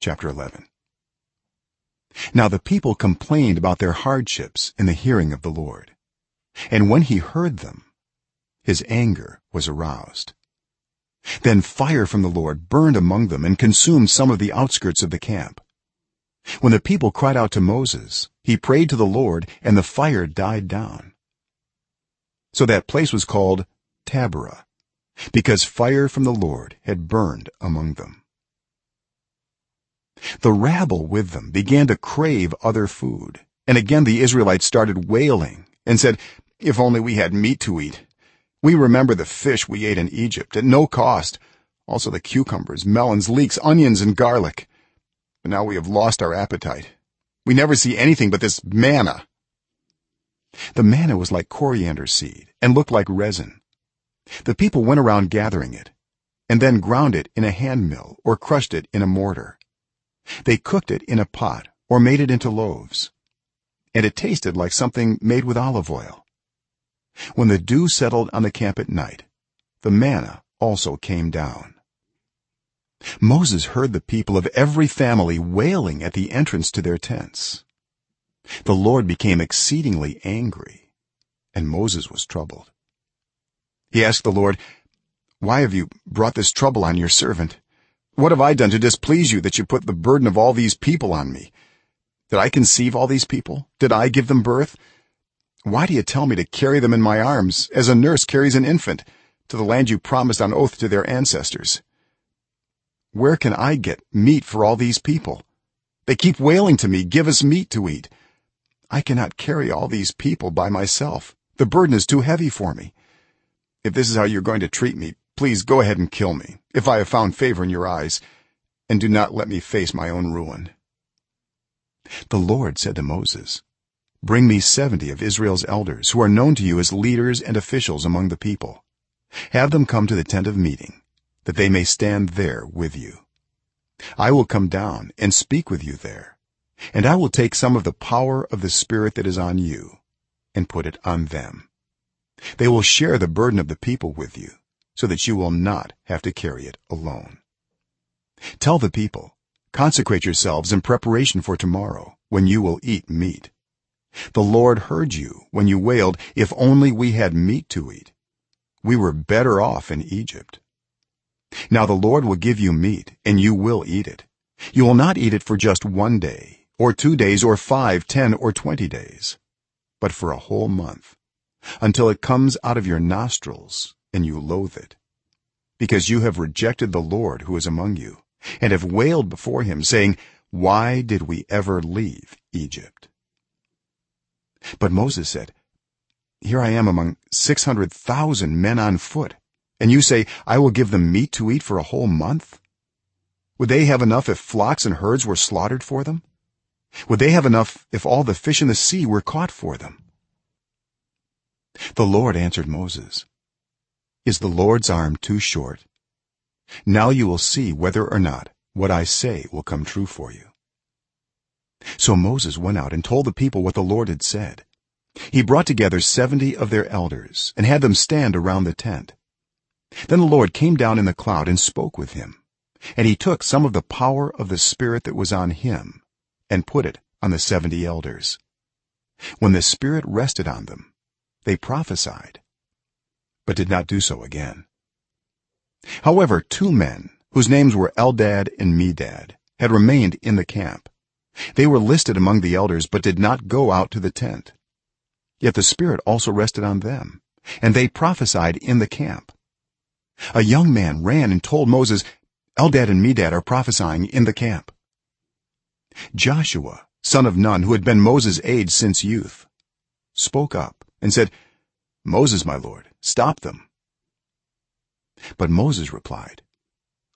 chapter 11 now the people complained about their hardships in the hearing of the lord. And when he heard them his anger was aroused. Then fire from the lord burned among them and consumed some of the outskirts of the camp. When the people cried out to moses he prayed to the lord and the fire died down. So that place was called taberah because fire from the lord had burned among them the rabble with them began to crave other food. And again the israelites started wailing and said if only we had meat to eat. We remember the fish we ate in egypt at no cost. Also the cucumbers melons leeks onions and garlic. But now we have lost our appetite. We never see anything but this manna. The manna was like coriander seed and looked like resin. The people went around gathering it and then ground it in a hand mill or crushed it in a mortar they cooked it in a pot or made it into loaves. And it tasted like something made with olive oil. When the dew settled on the camp at night the manna also came down. Moses heard the people of every family wailing at the entrance to their tents. The lord became exceedingly angry and moses was troubled. He asked the lord why have you brought this trouble on your servant what have i done to displease you that you put the burden of all these people on me? Did i conceive all these people? Did i give them birth? Why do you tell me to carry them in my arms as a nurse carries an infant to the land you promised on oath to their ancestors? Where can i get meat for all these people? They keep wailing to me give us meat to eat. I cannot carry all these people by myself. The burden is too heavy for me. If this is how you're going to treat me please go ahead and kill me if i have found favor in your eyes and do not let me face my own ruin. The lord said to moses bring me 70 of israel's elders who are known to you as leaders and officials among the people. Have them come to the tent of meeting that they may stand there with you. I will come down and speak with you there and i will take some of the power of the spirit that is on you and put it on them. They will share the burden of the people with you so that you will not have to carry it alone. Tell the people consecrate yourselves in preparation for tomorrow when you will eat meat. The lord heard you when you wailed if only we had meat to eat. We were better off in egypt. Now the lord will give you meat and you will eat it. You will not eat it for just one day or 2 days or five, ten, or 20 days but for a whole month until it comes out of your nostrils and you loathe it. Because you have rejected the lord who is among you and have wailed before him saying why did we ever leave egypt? But moses said here i am among 600,000 men on foot and you say i will give them meat to eat for a whole month would they have enough if flocks and herds were slaughtered for them? Would they have enough if all the fish in the sea were caught for them? The lord answered moses is the lord's arm too short. Now you will see whether or not what i say will come true for you. So moses went out and told the people what the lord had said. He brought together 70 of their elders and had them stand around the tent. Then the lord came down in the cloud and spoke with him. And he took some of the power of the spirit that was on him and put it on the 70 elders. When the spirit rested on them they prophesied but did not do so again. However two men whose names were eldad and medad had remained in the camp. They were listed among the elders but did not go out to the tent. Yet the spirit also rested on them and they prophesied in the camp. A young man ran and told moses eldad and medad are prophesying in the camp. Joshua son of nun who had been moses aide since youth spoke up and said moses my lord stop them. But moses replied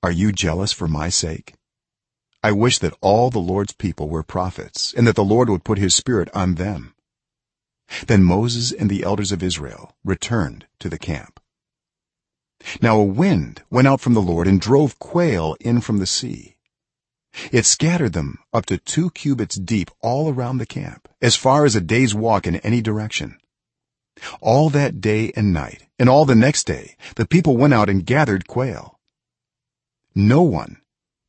are you jealous for my sake? I wish that all the lord's people were prophets and that the lord would put his spirit on them. Then moses and the elders of israel returned to the camp. Now a wind went out from the lord and drove quail in from the sea. It scattered them up to 2 cubits deep all around the camp as far as a day's walk in any direction all that day and night and all the next day the people went out and gathered quail. No one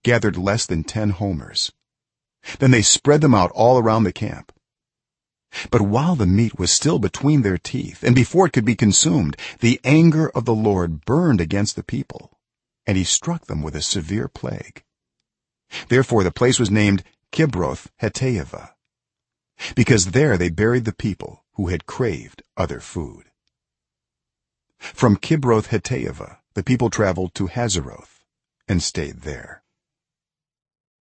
gathered less than 10 homers. Then they spread them out all around the camp. But while the meat was still between their teeth and before it could be consumed the anger of the lord burned against the people and he struck them with a severe plague. Therefore the place was named kibroth hattaavah because there they buried the people who had craved other food. From kibroth hattaavah the people traveled to hazeroth and stayed there